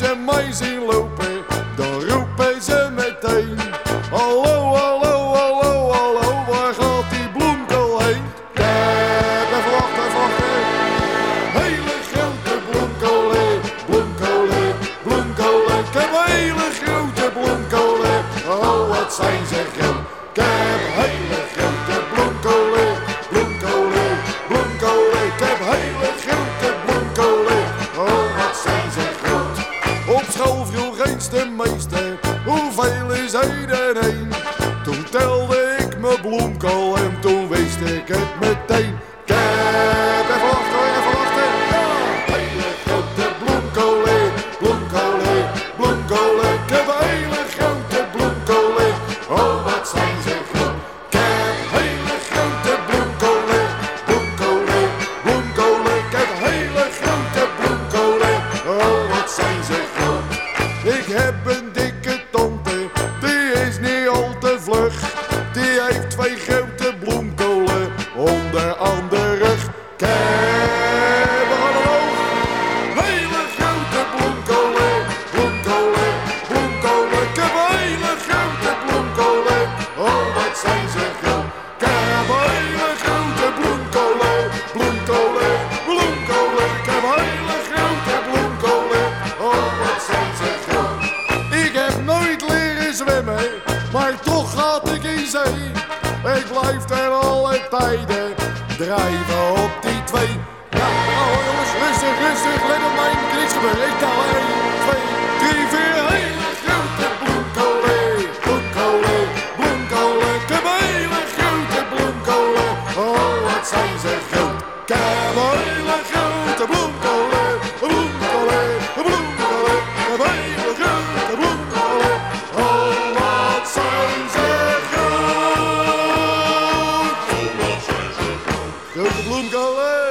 en mij zien lopen, dan roepen ze meteen. Hallo, hallo, hallo, hallo, waar gaat die bloemkool heen? Even wachten, even wachten. Hele grote bloemkolen, bloemkolen, bloemkolen. Ik heb hele grote bloemkolen. Oh, wat zijn ze groot. Ik heb hele grote bloemkolen, bloemkolen, bloemkolen. Ik heb hele Op school vroeg eens de meester, hoeveel is één en één? Toen telde ik mijn bloemkool en toen wist ik het meteen. Ik heb een dikke tante, die is niet al te vlug. Die heeft twee grote zwemmen, maar toch gaat ik in zee. Ik blijf er alle tijden drijven op die twee. Ja, nou jongens, rustig, rustig, let op mij, niks gebeuren. Ik tel 1, 2, 3, 4, hele grote bloemkolen, bloemkolen, bloemkolen. Hele grote bloemkolen, oh wat zijn ze groot. Heb hele grote bloemkolen. the bloom go